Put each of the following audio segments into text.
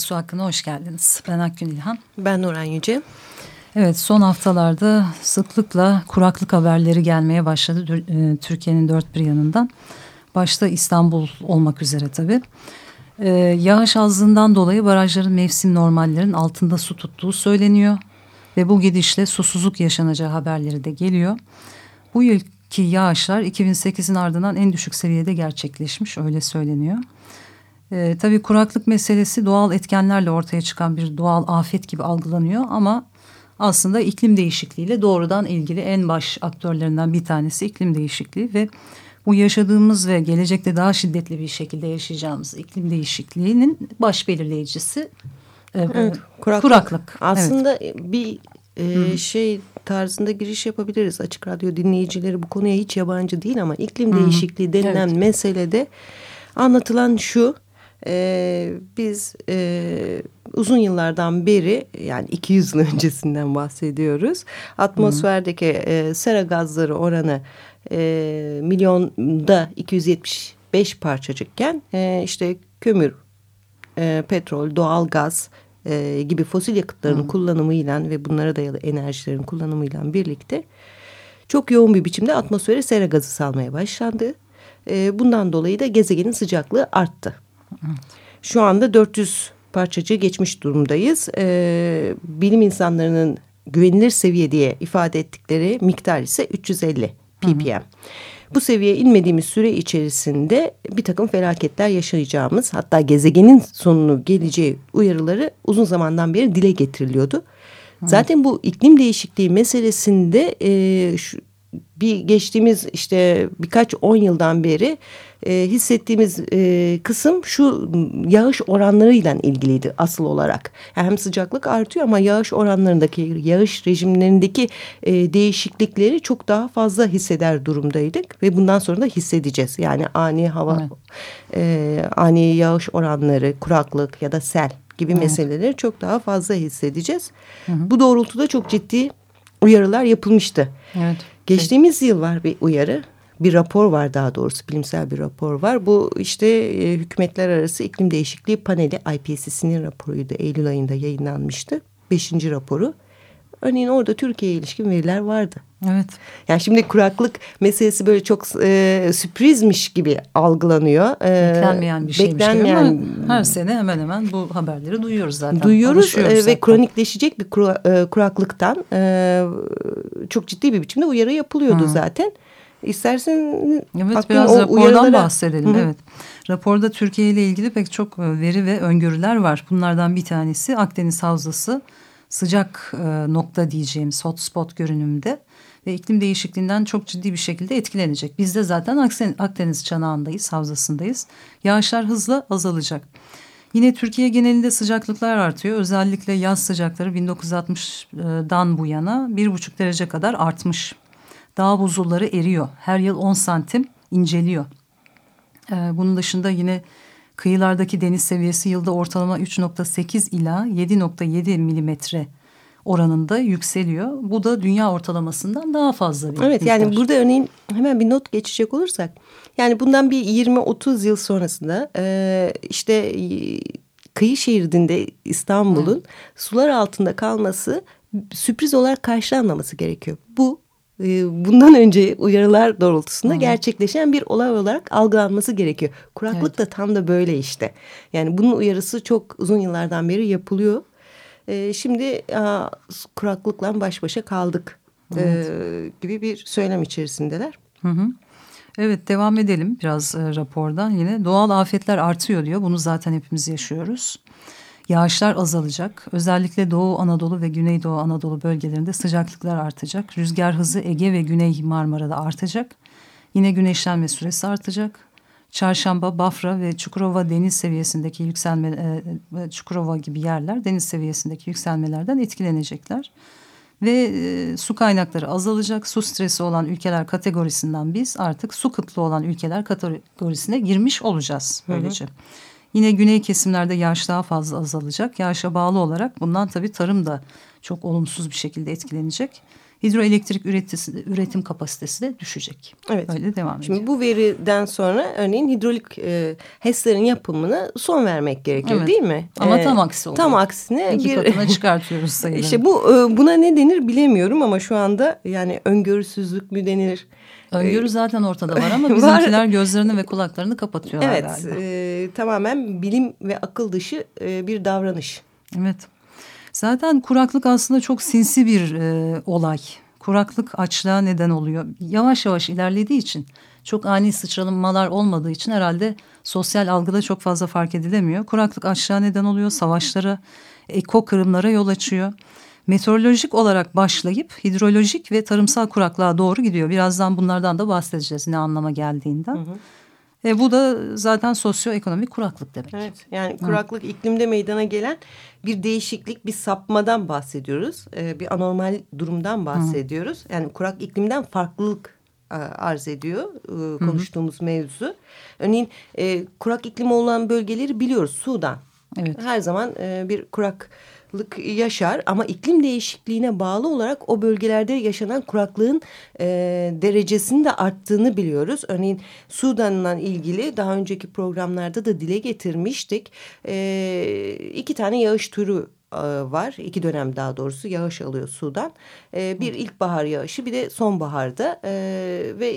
Su Hakkı'na hoş geldiniz. Ben Akgün İlhan. Ben Nuran Yüce. Evet son haftalarda sıklıkla kuraklık haberleri gelmeye başladı e, Türkiye'nin dört bir yanından. Başta İstanbul olmak üzere tabii. Ee, yağış azlığından dolayı barajların mevsim normallerin altında su tuttuğu söyleniyor. Ve bu gidişle susuzluk yaşanacağı haberleri de geliyor. Bu yılki yağışlar 2008'in ardından en düşük seviyede gerçekleşmiş öyle söyleniyor. Ee, tabii kuraklık meselesi doğal etkenlerle ortaya çıkan bir doğal afet gibi algılanıyor ama aslında iklim değişikliğiyle doğrudan ilgili en baş aktörlerinden bir tanesi iklim değişikliği ve bu yaşadığımız ve gelecekte daha şiddetli bir şekilde yaşayacağımız iklim değişikliğinin baş belirleyicisi e, evet, kuraklık. kuraklık. Aslında evet. bir e, şey tarzında giriş yapabiliriz. Açık Radyo dinleyicileri bu konuya hiç yabancı değil ama iklim -hı. değişikliği denilen evet. meselede anlatılan şu. E, biz e, uzun yıllardan beri yani 200 yıl öncesinden bahsediyoruz. Atmosferdeki e, sera gazları oranı e, milyonda 275 parçacıkken e, işte kömür, e, petrol, doğal gaz e, gibi fosil yakıtların Hı. kullanımıyla ve bunlara dayalı enerjilerin kullanımıyla birlikte çok yoğun bir biçimde atmosfere sera gazı salmaya başlandı. E, bundan dolayı da gezegenin sıcaklığı arttı. Şu anda 400 parçacığı geçmiş durumdayız. E, bilim insanlarının güvenilir seviye diye ifade ettikleri miktar ise 350 ppm. Hı hı. Bu seviyeye inmediğimiz süre içerisinde bir takım felaketler yaşayacağımız hatta gezegenin sonunu geleceği uyarıları uzun zamandan beri dile getiriliyordu. Hı. Zaten bu iklim değişikliği meselesinde e, şu, bir geçtiğimiz işte birkaç on yıldan beri e, hissettiğimiz e, kısım şu yağış oranlarıyla ilgiliydi asıl olarak. Yani hem sıcaklık artıyor ama yağış oranlarındaki yağış rejimlerindeki e, değişiklikleri çok daha fazla hisseder durumdaydık ve bundan sonra da hissedeceğiz. Yani ani hava, evet. e, ani yağış oranları, kuraklık ya da sel gibi evet. meseleleri çok daha fazla hissedeceğiz. Hı hı. Bu doğrultuda çok ciddi uyarılar yapılmıştı. Evet. Geçtiğimiz yıl var bir uyarı bir rapor var daha doğrusu bilimsel bir rapor var. Bu işte e, hükümetler arası iklim değişikliği paneli IPCC'nin raporuydu. Eylül ayında yayınlanmıştı. Beşinci raporu. Örneğin orada Türkiye'ye ilişkin veriler vardı. Evet. Yani şimdi kuraklık meselesi böyle çok e, sürprizmiş gibi algılanıyor. E, beklenmeyen bir şeymiş beklenmeyen... gibi ama her sene hemen hemen bu haberleri duyuyoruz zaten. Duyuyoruz e, ve zaten. kronikleşecek bir kura, e, kuraklıktan e, çok ciddi bir biçimde uyarı yapılıyordu Hı. zaten. İstersen evet, biraz o rapordan uyarılara... bahsedelim. Hı -hı. Evet. Raporda Türkiye ile ilgili pek çok e, veri ve öngörüler var. Bunlardan bir tanesi Akdeniz Havzası sıcak e, nokta diyeceğimiz hotspot görünümde ve iklim değişikliğinden çok ciddi bir şekilde etkilenecek. Biz de zaten Akdeniz çanağındayız, havzasındayız. Yağışlar hızla azalacak. Yine Türkiye genelinde sıcaklıklar artıyor. Özellikle yaz sıcakları 1960'dan bu yana bir buçuk derece kadar artmış dağ buzulları eriyor. Her yıl 10 santim inceliyor. Ee, bunun dışında yine kıyılardaki deniz seviyesi yılda ortalama 3.8 ila 7.7 milimetre oranında yükseliyor. Bu da dünya ortalamasından daha fazla bir Evet miktar. yani burada örneğin hemen bir not geçecek olursak yani bundan bir 20-30 yıl sonrasında e, işte e, kıyı şeridinde İstanbul'un sular altında kalması sürpriz olarak karşılanmaması gerekiyor. Bu bundan önce uyarılar doğrultusunda Hı. gerçekleşen bir olay olarak algılanması gerekiyor. Kuraklık evet. da tam da böyle işte. Yani bunun uyarısı çok uzun yıllardan beri yapılıyor. Ee, şimdi a, kuraklıkla baş başa kaldık ee, evet. e, gibi bir söylem içerisindeler. Hı hı. Evet devam edelim biraz e, rapordan yine. Doğal afetler artıyor diyor. Bunu zaten hepimiz yaşıyoruz. Yağışlar azalacak. Özellikle Doğu Anadolu ve Güneydoğu Anadolu bölgelerinde sıcaklıklar artacak. Rüzgar hızı Ege ve Güney Marmara'da artacak. Yine güneşlenme süresi artacak. Çarşamba, Bafra ve Çukurova deniz seviyesindeki yükselme, e, Çukurova gibi yerler deniz seviyesindeki yükselmelerden etkilenecekler. Ve e, su kaynakları azalacak. Su stresi olan ülkeler kategorisinden biz artık su kıtlığı olan ülkeler kategorisine girmiş olacağız böylece. Hı hı. Yine güney kesimlerde yağış daha fazla azalacak. Yağışa bağlı olarak bundan tabii tarım da çok olumsuz bir şekilde etkilenecek hidroelektrik üretisi, üretim kapasitesi de düşecek. Evet. Öyle devam ediyor. Şimdi bu veriden sonra örneğin hidrolik e, HES'lerin yapımına son vermek gerekiyor evet. değil mi? Ama ee, tam aksi oluyor. Tam aksine. İki bir, katına çıkartıyoruz sayıları. İşte bu e, buna ne denir bilemiyorum ama şu anda yani öngörüsüzlük mü denir? Öngörü zaten ortada var ama bizimkiler gözlerini ve kulaklarını kapatıyorlar evet, galiba. Evet tamamen bilim ve akıl dışı e, bir davranış. Evet. Zaten kuraklık aslında çok sinsi bir e, olay. Kuraklık açlığa neden oluyor. Yavaş yavaş ilerlediği için çok ani sıçralamalar olmadığı için herhalde sosyal algıda çok fazla fark edilemiyor. Kuraklık açlığa neden oluyor, savaşlara, eko kırımlara yol açıyor. Meteorolojik olarak başlayıp hidrolojik ve tarımsal kuraklığa doğru gidiyor. Birazdan bunlardan da bahsedeceğiz ne anlama geldiğinden. Hı hı. E, bu da zaten sosyoekonomik kuraklık demek. Evet yani kuraklık Hı. iklimde meydana gelen bir değişiklik, bir sapmadan bahsediyoruz. E, bir anormal durumdan bahsediyoruz. Hı. Yani kurak iklimden farklılık e, arz ediyor e, konuştuğumuz Hı. mevzu. Örneğin e, kurak iklim olan bölgeleri biliyoruz Sudan. Evet. Her zaman e, bir kurak kuraklık yaşar ama iklim değişikliğine bağlı olarak o bölgelerde yaşanan kuraklığın e, derecesinin de arttığını biliyoruz. Örneğin Sudan'la ilgili daha önceki programlarda da dile getirmiştik. E, iki tane yağış türü e, var. İki dönem daha doğrusu yağış alıyor Sudan. E, bir ilkbahar yağışı bir de sonbaharda e, ve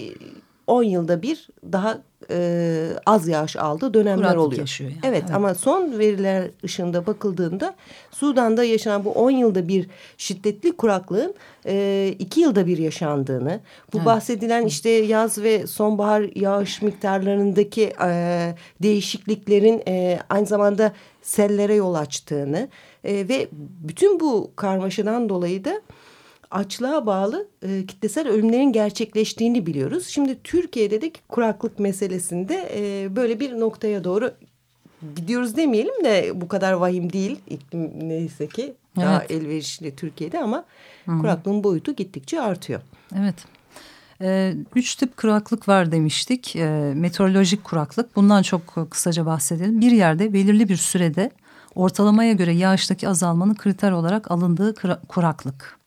10 yılda bir daha e, az yağış aldığı dönemler Kuraklık oluyor. Yaşıyor yani. evet, evet ama son veriler ışığında bakıldığında Sudan'da yaşanan bu 10 yılda bir şiddetli kuraklığın e, iki yılda bir yaşandığını, bu evet. bahsedilen işte yaz ve sonbahar yağış miktarlarındaki e, değişikliklerin e, aynı zamanda sellere yol açtığını e, ve bütün bu karmaşadan dolayı da açlığa bağlı e, kitlesel ölümlerin gerçekleştiğini biliyoruz. Şimdi Türkiye'de de kuraklık meselesinde e, böyle bir noktaya doğru gidiyoruz demeyelim de bu kadar vahim değil iklim neyse ki daha evet. elverişli Türkiye'de ama Hı. kuraklığın boyutu gittikçe artıyor. Evet. Ee, üç tip kuraklık var demiştik. Ee, meteorolojik kuraklık. Bundan çok kısaca bahsedelim. Bir yerde belirli bir sürede ortalamaya göre yağıştaki azalmanın kriter olarak alındığı kuraklık.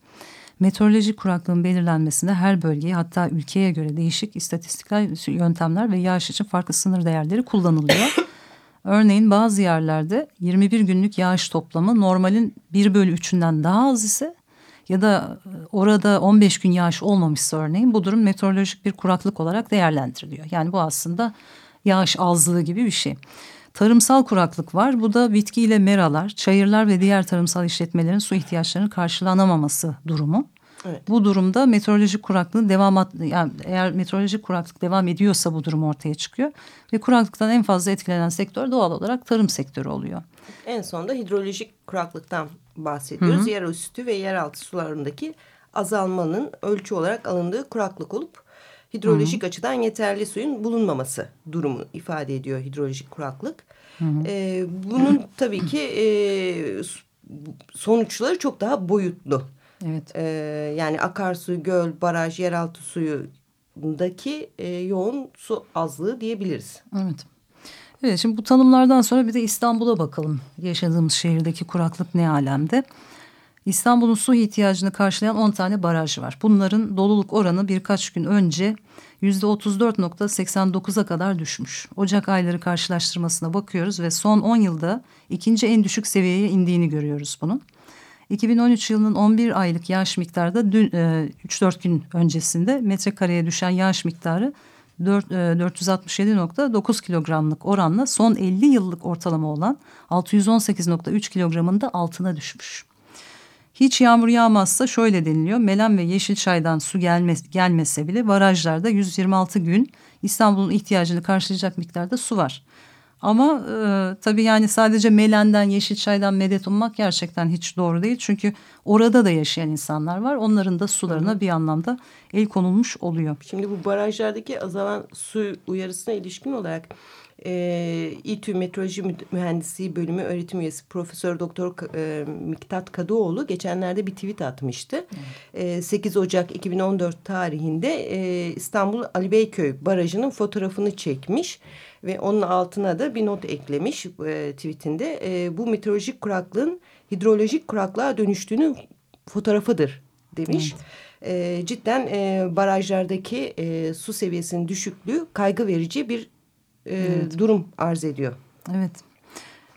Meteorolojik kuraklığın belirlenmesinde her bölgeye hatta ülkeye göre değişik istatistikler yöntemler ve yağış için farklı sınır değerleri kullanılıyor. Örneğin bazı yerlerde 21 günlük yağış toplamı normalin 1 bölü 3'ünden daha az ise ya da e, orada 15 gün yağış olmamışsa örneğin bu durum meteorolojik bir kuraklık olarak değerlendiriliyor. Yani bu aslında yağış azlığı gibi bir şey. Tarımsal kuraklık var. Bu da bitkiyle meralar, çayırlar ve diğer tarımsal işletmelerin su ihtiyaçlarını karşılanamaması durumu. Evet. Bu durumda meteorolojik kuraklığın devam yani eğer meteorolojik kuraklık devam ediyorsa bu durum ortaya çıkıyor ve kuraklıktan en fazla etkilenen sektör doğal olarak tarım sektörü oluyor. En sonunda hidrolojik kuraklıktan bahsediyoruz. Hı hı. Yerüstü ve yeraltı sularındaki azalmanın ölçü olarak alındığı kuraklık olup hidrolojik Hı -hı. açıdan yeterli suyun bulunmaması durumu ifade ediyor hidrolojik kuraklık. Hı -hı. E, bunun tabii ki e, sonuçları çok daha boyutlu. Evet. E, yani akarsu, göl, baraj, yeraltı suyundaki e, yoğun su azlığı diyebiliriz. Evet. Evet şimdi bu tanımlardan sonra bir de İstanbul'a bakalım. Yaşadığımız şehirdeki kuraklık ne alemde? İstanbul'un su ihtiyacını karşılayan 10 tane baraj var. Bunların doluluk oranı birkaç gün önce %34.89'a kadar düşmüş. Ocak ayları karşılaştırmasına bakıyoruz ve son 10 yılda ikinci en düşük seviyeye indiğini görüyoruz bunun. 2013 yılının 11 aylık yağış miktarı da dün, e, 3-4 gün öncesinde metrekareye düşen yağış miktarı 467.9 e, kilogramlık oranla son 50 yıllık ortalama olan 618.3 kilogramın da altına düşmüş. Hiç yağmur yağmazsa şöyle deniliyor. Melen ve Yeşilçay'dan su gelmez, gelmese bile barajlarda 126 gün İstanbul'un ihtiyacını karşılayacak miktarda su var. Ama e, tabii yani sadece Melen'den, Yeşilçay'dan medet ummak gerçekten hiç doğru değil. Çünkü orada da yaşayan insanlar var. Onların da sularına -hı. bir anlamda el konulmuş oluyor. Şimdi bu barajlardaki azalan su uyarısına ilişkin olarak e, İTÜ Meteoroloji Mühendisliği Bölümü öğretim üyesi Profesör Doktor e, Miktat Kadıoğlu geçenlerde bir tweet atmıştı. E, 8 Ocak 2014 tarihinde e, İstanbul Ali Beyköy Barajı'nın fotoğrafını çekmiş ve onun altına da bir not eklemiş e, tweetinde. E, bu meteorolojik kuraklığın hidrolojik kuraklığa dönüştüğünün fotoğrafıdır demiş. Evet. E, cidden e, barajlardaki e, su seviyesinin düşüklüğü kaygı verici bir e, evet. durum arz ediyor. Evet.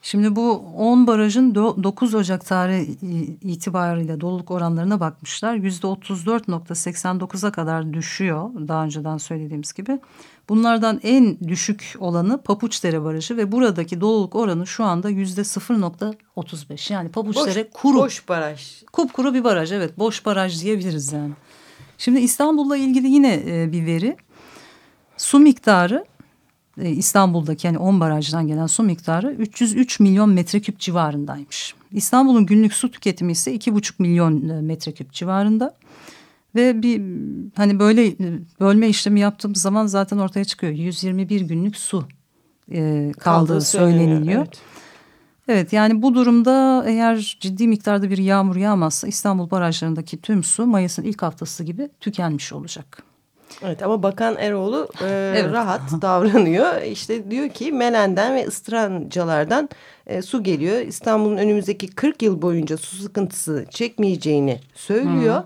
Şimdi bu 10 barajın 9 Ocak tarihi itibarıyla doluluk oranlarına bakmışlar. %34.89'a kadar düşüyor daha önceden söylediğimiz gibi. Bunlardan en düşük olanı Papuçdere Barajı ve buradaki doluluk oranı şu anda %0.35. Yani Papuçdere boş, kuru. Boş baraj. Kupkuru bir baraj evet boş baraj diyebiliriz yani. Şimdi İstanbul'la ilgili yine e, bir veri. Su miktarı e, İstanbul'daki yani 10 barajdan gelen su miktarı 303 milyon metreküp civarındaymış. İstanbul'un günlük su tüketimi ise 2,5 milyon e, metreküp civarında. Ve bir hani böyle e, bölme işlemi yaptığımız zaman zaten ortaya çıkıyor. 121 günlük su e, kaldığı söyleniliyor. Evet. evet yani bu durumda eğer ciddi miktarda bir yağmur yağmazsa İstanbul barajlarındaki tüm su Mayıs'ın ilk haftası gibi tükenmiş olacak. Evet ama Bakan Eroğlu e, evet. rahat davranıyor. İşte diyor ki Melen'den ve ıstrancalardan e, su geliyor. İstanbul'un önümüzdeki 40 yıl boyunca su sıkıntısı çekmeyeceğini söylüyor. Hı.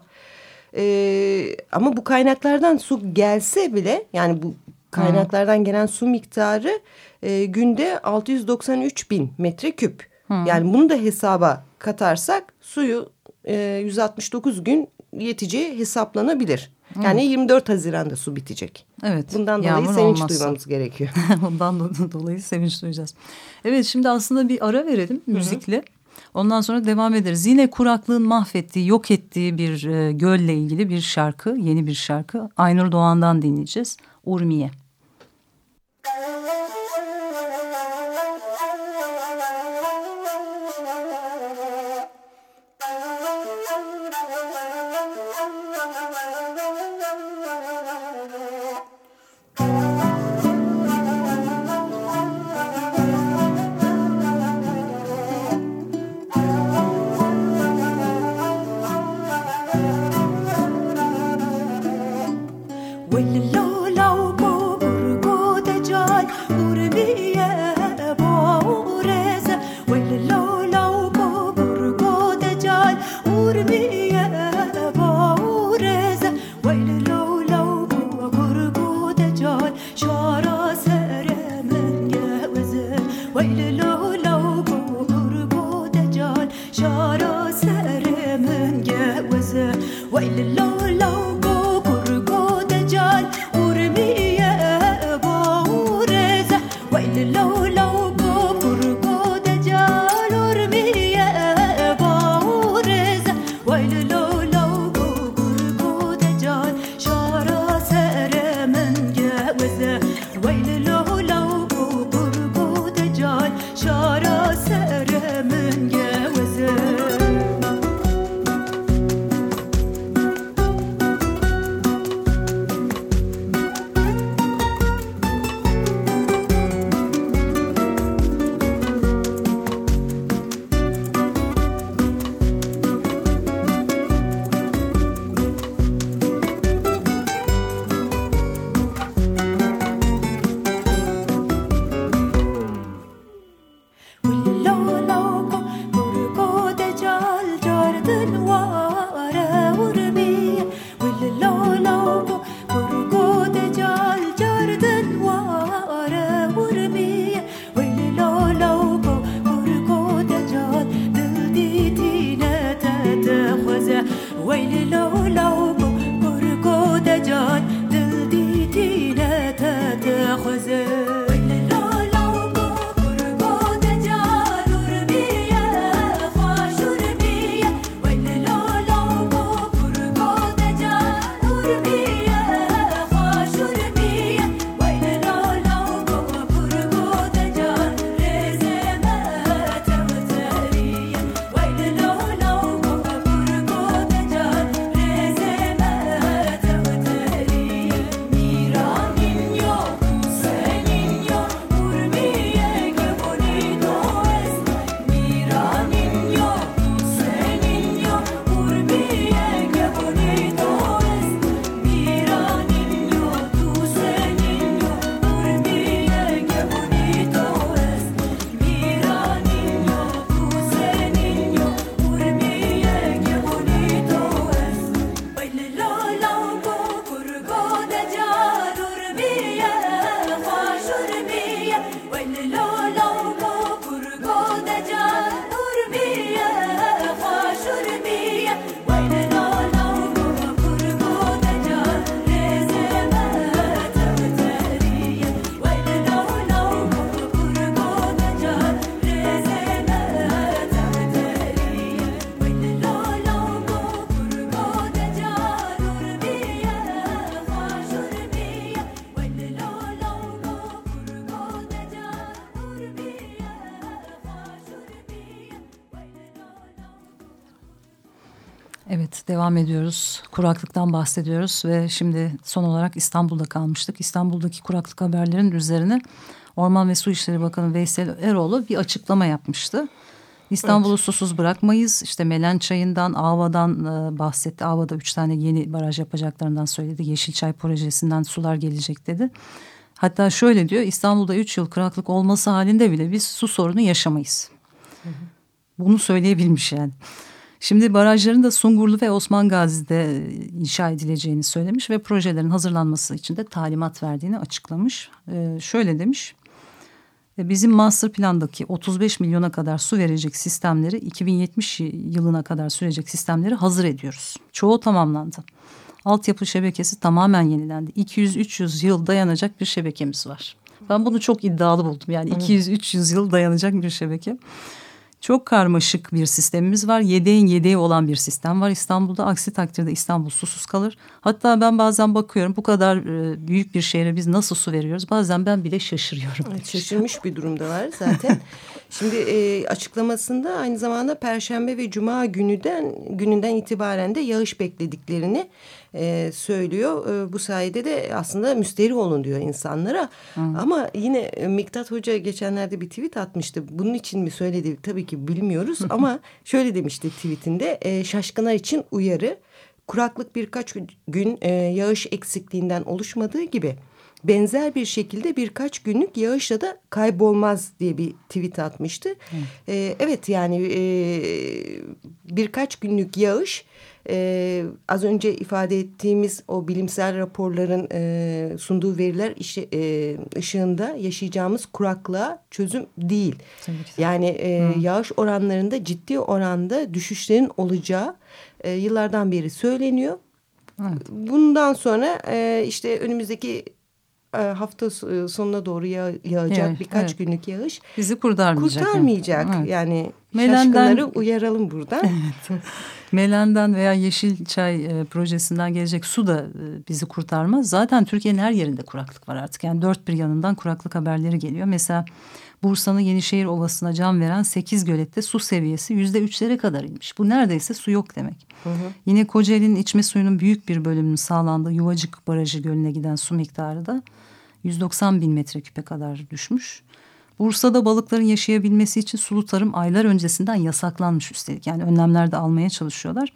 E, ama bu kaynaklardan su gelse bile yani bu kaynaklardan Hı. gelen su miktarı e, günde 693 bin metreküp. Hı. Yani bunu da hesaba katarsak suyu e, 169 gün yeteceği hesaplanabilir. Yani Hı. 24 Haziran'da su bitecek. Evet. Bundan dolayı sevinç olmazsa. duymamız gerekiyor. Bundan dolayı sevinç duyacağız. Evet şimdi aslında bir ara verelim müzikle. Hı hı. Ondan sonra devam ederiz. Yine kuraklığın mahvettiği, yok ettiği bir e, gölle ilgili bir şarkı, yeni bir şarkı. Aynur Doğan'dan dinleyeceğiz. Urmiye. Evet Lord. Devam ediyoruz. Kuraklıktan bahsediyoruz ve şimdi son olarak İstanbul'da kalmıştık. İstanbul'daki kuraklık haberlerinin üzerine Orman ve Su İşleri Bakanı Veysel Eroğlu bir açıklama yapmıştı. İstanbul'u evet. susuz bırakmayız. İşte Melen Çayı'ndan, Ava'dan e, bahsetti. Ava'da üç tane yeni baraj yapacaklarından söyledi. Yeşilçay projesinden sular gelecek dedi. Hatta şöyle diyor İstanbul'da üç yıl kuraklık olması halinde bile biz su sorunu yaşamayız. Hı hı. Bunu söyleyebilmiş yani. Şimdi barajların da Sungurlu ve Osman Gazi'de inşa edileceğini söylemiş ve projelerin hazırlanması için de talimat verdiğini açıklamış. Ee, şöyle demiş. E, bizim master plandaki 35 milyona kadar su verecek sistemleri 2070 yılına kadar sürecek sistemleri hazır ediyoruz. Çoğu tamamlandı. Altyapı şebekesi tamamen yenilendi. 200-300 yıl dayanacak bir şebekemiz var. Ben bunu çok iddialı buldum. Yani 200-300 yıl dayanacak bir şebeke. Çok karmaşık bir sistemimiz var. Yedeğin yedeği olan bir sistem var İstanbul'da. Aksi takdirde İstanbul susuz kalır. Hatta ben bazen bakıyorum bu kadar e, büyük bir şehre biz nasıl su veriyoruz? Bazen ben bile şaşırıyorum. Evet, şaşırmış bir durumda var zaten. Şimdi e, açıklamasında aynı zamanda Perşembe ve Cuma gününden gününden itibaren de yağış beklediklerini e, söylüyor. E, bu sayede de aslında müsteri olun diyor insanlara. Hı. Ama yine e, Miktat Hoca geçenlerde bir tweet atmıştı. Bunun için mi söyledi tabii ki bilmiyoruz. ama şöyle demişti tweetinde e, şaşkınlar için uyarı. Kuraklık birkaç gün e, yağış eksikliğinden oluşmadığı gibi benzer bir şekilde birkaç günlük yağışla da kaybolmaz diye bir tweet atmıştı. Hı. E, evet yani e, birkaç günlük yağış e, az önce ifade ettiğimiz o bilimsel raporların e, sunduğu veriler işi, e, ışığında yaşayacağımız kuraklığa çözüm değil. Yani e, yağış oranlarında ciddi oranda düşüşlerin olacağı e, yıllardan beri söyleniyor. Evet. Bundan sonra e, işte önümüzdeki hafta e, sonuna doğru yağ, yağacak evet, birkaç evet. günlük yağış bizi kurtarmayacak. Kurtarmayacak. Yani, yani Melen'den, uyaralım buradan. Evet. Melen'den veya Yeşilçay e, projesinden gelecek su da e, bizi kurtarmaz. Zaten Türkiye'nin her yerinde kuraklık var artık. Yani dört bir yanından kuraklık haberleri geliyor. Mesela Bursa'nın Yenişehir Ovası'na can veren sekiz gölette su seviyesi yüzde üçlere kadar inmiş. Bu neredeyse su yok demek. Hı hı. Yine Kocaeli'nin içme suyunun büyük bir bölümünün sağlandığı Yuvacık Barajı Gölü'ne giden su miktarı da 190 bin metreküpe kadar düşmüş. Bursa'da balıkların yaşayabilmesi için sulu tarım aylar öncesinden yasaklanmış üstelik. Yani önlemler de almaya çalışıyorlar.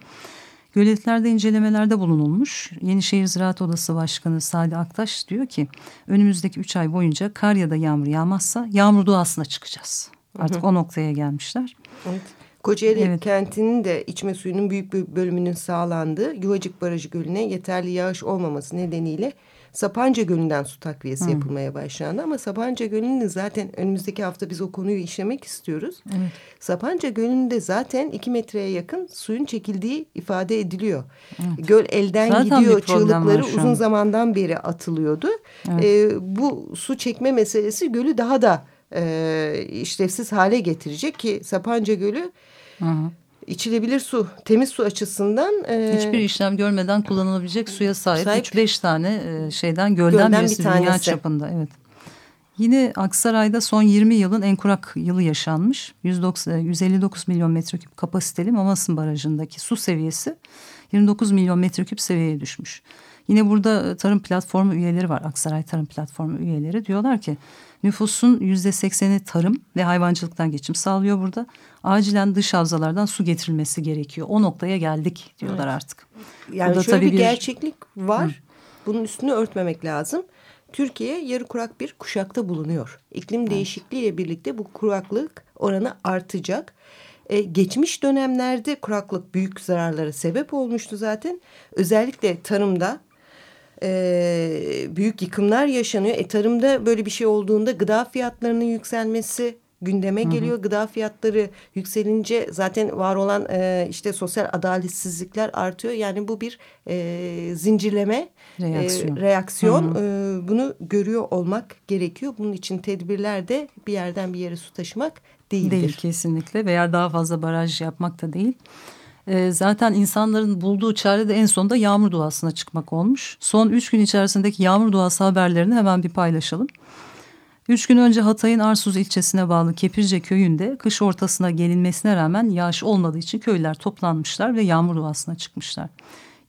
Göletlerde incelemelerde bulunulmuş. Yenişehir Ziraat Odası Başkanı Sadi Aktaş diyor ki önümüzdeki üç ay boyunca kar ya da yağmur yağmazsa yağmur doğasına çıkacağız. Artık hı hı. o noktaya gelmişler. Evet. Kocaeli evet. kentinin de içme suyunun büyük bir bölümünün sağlandığı Yuvacık Barajı Gölü'ne yeterli yağış olmaması nedeniyle Sapanca Gölü'nden su takviyesi Hı. yapılmaya başlandı. Ama Sapanca Gölü'nün zaten önümüzdeki hafta biz o konuyu işlemek istiyoruz. Evet. Sapanca Gölü'nde zaten iki metreye yakın suyun çekildiği ifade ediliyor. Evet. Göl elden zaten gidiyor çığlıkları uzun zamandan beri atılıyordu. Evet. Ee, bu su çekme meselesi gölü daha da e, işlevsiz hale getirecek ki Sapanca Gölü... Hı hı içilebilir su, temiz su açısından... E, Hiçbir işlem görmeden kullanılabilecek suya sahip. sahip 3-5 tane e, şeyden gölden, gölden birisi bir tanesi. dünya çapında. Evet. Yine Aksaray'da son 20 yılın en kurak yılı yaşanmış. 190, 159 milyon metreküp kapasiteli Mamasın Barajı'ndaki su seviyesi 29 milyon metreküp seviyeye düşmüş. Yine burada e, tarım platformu üyeleri var. Aksaray Tarım Platformu üyeleri diyorlar ki nüfusun yüzde sekseni tarım ve hayvancılıktan geçim sağlıyor burada. Acilen dış havzalardan su getirilmesi gerekiyor. O noktaya geldik diyorlar evet. artık. Yani burada şöyle tabii bir gerçeklik var. Hı. Bunun üstünü örtmemek lazım. Türkiye yarı kurak bir kuşakta bulunuyor. İklim evet. değişikliğiyle birlikte bu kuraklık oranı artacak. Ee, geçmiş dönemlerde kuraklık büyük zararlara sebep olmuştu zaten. Özellikle tarımda e, büyük yıkımlar yaşanıyor. E, tarımda böyle bir şey olduğunda gıda fiyatlarının yükselmesi gündeme hı hı. geliyor. Gıda fiyatları yükselince zaten var olan e, işte sosyal adaletsizlikler artıyor. Yani bu bir e, zincirleme reaksiyon. E, reaksiyon. Hı hı. E, bunu görüyor olmak gerekiyor. Bunun için tedbirler de bir yerden bir yere su taşımak değildir. Değil kesinlikle veya daha fazla baraj yapmak da değil. E, zaten insanların bulduğu çare de en sonunda yağmur duasına çıkmak olmuş. Son üç gün içerisindeki yağmur duası haberlerini hemen bir paylaşalım. Üç gün önce Hatay'ın Arsuz ilçesine bağlı Kepirce köyünde kış ortasına gelinmesine rağmen yağış olmadığı için köyler toplanmışlar ve yağmur duasına çıkmışlar.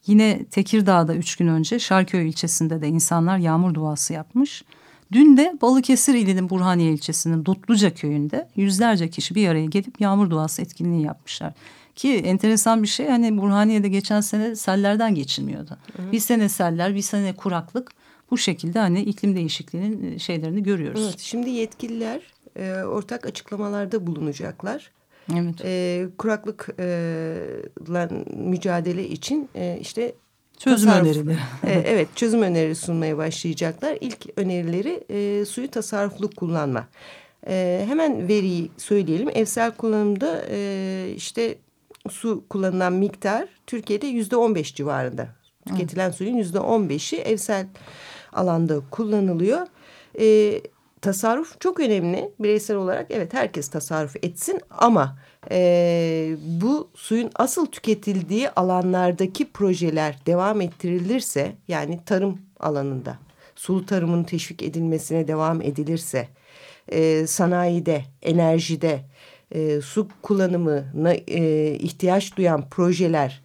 Yine Tekirdağ'da üç gün önce Şarköy ilçesinde de insanlar yağmur duası yapmış. Dün de Balıkesir ilinin Burhaniye ilçesinin Dutluca köyünde yüzlerce kişi bir araya gelip yağmur duası etkinliği yapmışlar. Ki enteresan bir şey hani Burhaniye'de geçen sene sellerden geçilmiyordu. Hı. Bir sene seller bir sene kuraklık bu şekilde hani iklim değişikliğinin e, şeylerini görüyoruz. Evet, şimdi yetkililer e, ortak açıklamalarda bulunacaklar. Evet. E, kuraklıkla mücadele için e, işte çözüm önerileri. e, evet çözüm önerileri sunmaya başlayacaklar. İlk önerileri e, suyu tasarruflu kullanma. E, hemen veriyi söyleyelim. Evsel kullanımda e, işte su kullanılan miktar Türkiye'de yüzde on beş civarında. Tüketilen suyun yüzde on beşi evsel alanda kullanılıyor. E, tasarruf çok önemli. Bireysel olarak evet herkes tasarruf etsin ama e, bu suyun asıl tüketildiği alanlardaki projeler devam ettirilirse yani tarım alanında sulu tarımın teşvik edilmesine devam edilirse e, sanayide, enerjide e, su kullanımına e, ihtiyaç duyan projeler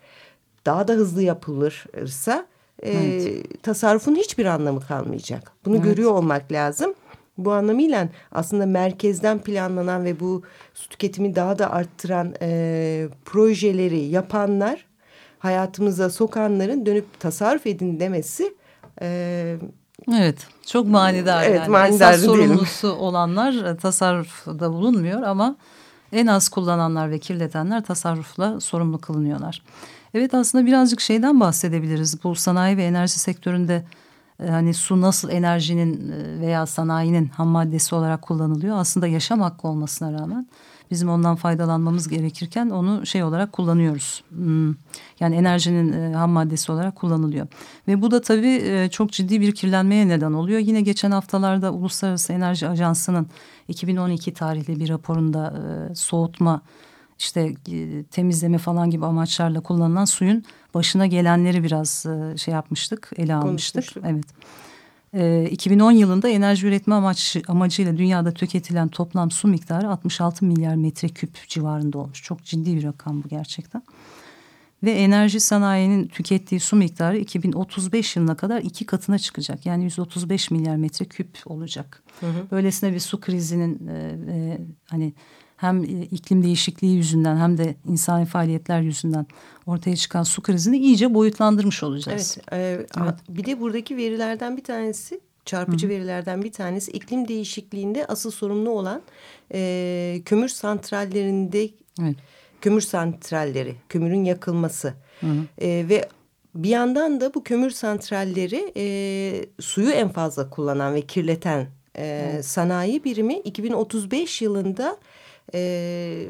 daha da hızlı yapılırsa e, evet. tasarrufun hiçbir anlamı kalmayacak. Bunu evet. görüyor olmak lazım. Bu anlamıyla aslında merkezden planlanan ve bu su tüketimi daha da arttıran e, projeleri yapanlar hayatımıza sokanların dönüp tasarruf edin demesi e, Evet çok manidar evet, yani. Manidar Esas sorumlusu olanlar e, tasarrufda bulunmuyor ama en az kullananlar ve kirletenler tasarrufla sorumlu kılınıyorlar. Evet aslında birazcık şeyden bahsedebiliriz. Bu sanayi ve enerji sektöründe e, hani su nasıl enerjinin e, veya sanayinin ham maddesi olarak kullanılıyor. Aslında yaşam hakkı olmasına rağmen bizim ondan faydalanmamız gerekirken onu şey olarak kullanıyoruz. Hmm. Yani enerjinin e, ham maddesi olarak kullanılıyor. Ve bu da tabii çok ciddi bir kirlenmeye neden oluyor. Yine geçen haftalarda Uluslararası Enerji Ajansı'nın 2012 tarihli bir raporunda soğutma işte e, temizleme falan gibi amaçlarla kullanılan suyun başına gelenleri biraz e, şey yapmıştık, ele almıştık. Evet. E, 2010 yılında enerji üretme amaç, amacıyla dünyada tüketilen toplam su miktarı 66 milyar metreküp civarında olmuş. Çok ciddi bir rakam bu gerçekten. Ve enerji sanayinin tükettiği su miktarı 2035 yılına kadar iki katına çıkacak. Yani 135 milyar metreküp olacak. Hı hı. Böylesine bir su krizinin e, e, hani hem iklim değişikliği yüzünden hem de insani faaliyetler yüzünden ortaya çıkan su krizini iyice boyutlandırmış olacağız. Evet, e, evet. bir de buradaki verilerden bir tanesi çarpıcı Hı. verilerden bir tanesi iklim değişikliğinde asıl sorumlu olan e, kömür santrallerinde evet. kömür santralleri, kömürün yakılması e, ve bir yandan da bu kömür santralleri e, suyu en fazla kullanan ve kirleten e, sanayi birimi 2035 yılında e,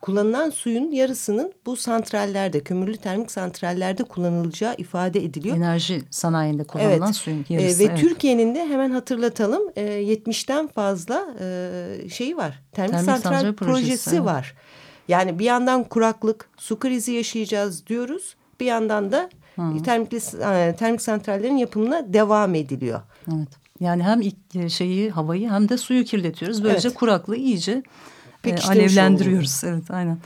kullanılan suyun yarısının bu santrallerde, kömürlü termik santrallerde kullanılacağı ifade ediliyor. Enerji sanayinde kullanılan evet. suyun yarısı. E, ve evet. Türkiye'nin de hemen hatırlatalım e, 70'ten fazla e, şeyi var. Termik, termik santral, santral projesi, projesi var. Yani bir yandan kuraklık, su krizi yaşayacağız diyoruz. Bir yandan da Hı. termik, e, termik santrallerin yapımına devam ediliyor. Evet. Yani hem şeyi havayı hem de suyu kirletiyoruz. Böylece evet. kuraklığı iyice e, alevlendiriyoruz. Evet aynen.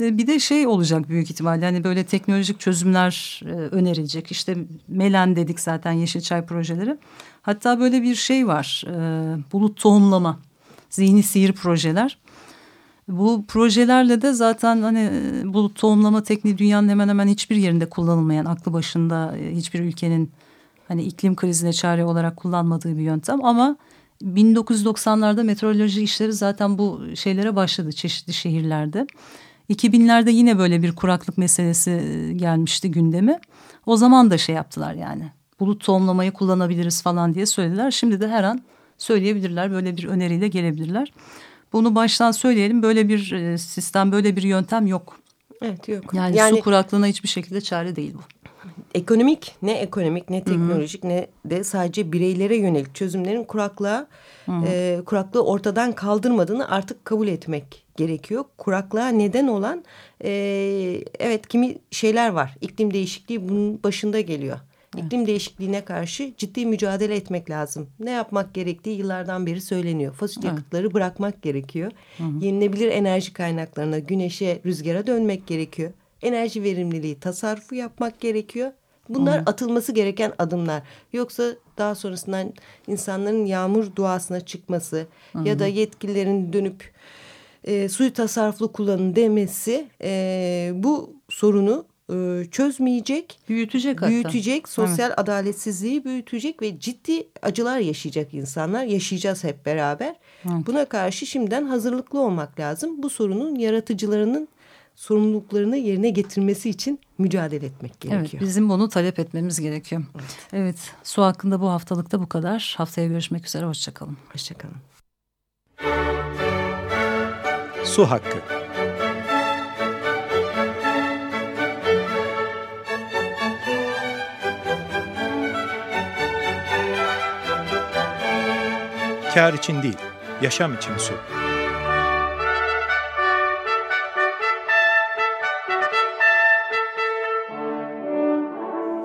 Bir de şey olacak büyük ihtimalle hani böyle teknolojik çözümler e, önerilecek. İşte Melen dedik zaten Yeşilçay projeleri. Hatta böyle bir şey var e, bulut tohumlama, zihni sihir projeler. Bu projelerle de zaten hani e, bulut tohumlama tekniği dünyanın hemen hemen hiçbir yerinde kullanılmayan, aklı başında hiçbir ülkenin hani iklim krizine çare olarak kullanmadığı bir yöntem ama 1990'larda meteoroloji işleri zaten bu şeylere başladı çeşitli şehirlerde. 2000'lerde yine böyle bir kuraklık meselesi e, gelmişti gündeme. O zaman da şey yaptılar yani. Bulut tohumlamayı kullanabiliriz falan diye söylediler. Şimdi de her an söyleyebilirler. Böyle bir öneriyle gelebilirler. Bunu baştan söyleyelim. Böyle bir e, sistem, böyle bir yöntem yok. Evet yok. Yani, yani su kuraklığına hiçbir şekilde çare değil bu ekonomik ne ekonomik ne teknolojik Hı -hı. ne de sadece bireylere yönelik çözümlerin kuraklığa e, kuraklığı ortadan kaldırmadığını artık kabul etmek gerekiyor. Kuraklığa neden olan e, evet kimi şeyler var. İklim değişikliği bunun başında geliyor. İklim değişikliğine karşı ciddi mücadele etmek lazım. Ne yapmak gerektiği yıllardan beri söyleniyor. Fosil evet. yakıtları bırakmak gerekiyor. Hı hı. Yenilebilir enerji kaynaklarına, güneşe, rüzgara dönmek gerekiyor. Enerji verimliliği, tasarrufu yapmak gerekiyor. Bunlar Hı. atılması gereken adımlar. Yoksa daha sonrasından insanların yağmur duasına çıkması Hı. ya da yetkililerin dönüp e, suyu tasarruflu kullanın demesi e, bu sorunu e, çözmeyecek, büyütecek, büyütecek, hatta. sosyal evet. adaletsizliği büyütecek ve ciddi acılar yaşayacak insanlar. Yaşayacağız hep beraber. Evet. Buna karşı şimdiden hazırlıklı olmak lazım. Bu sorunun yaratıcılarının sorumluluklarını yerine getirmesi için mücadele etmek gerekiyor. Evet, bizim bunu talep etmemiz gerekiyor. Evet. evet, su hakkında bu haftalıkta bu kadar. Haftaya görüşmek üzere, hoşçakalın. Hoşçakalın. Su hakkı. Kar için değil, yaşam için su.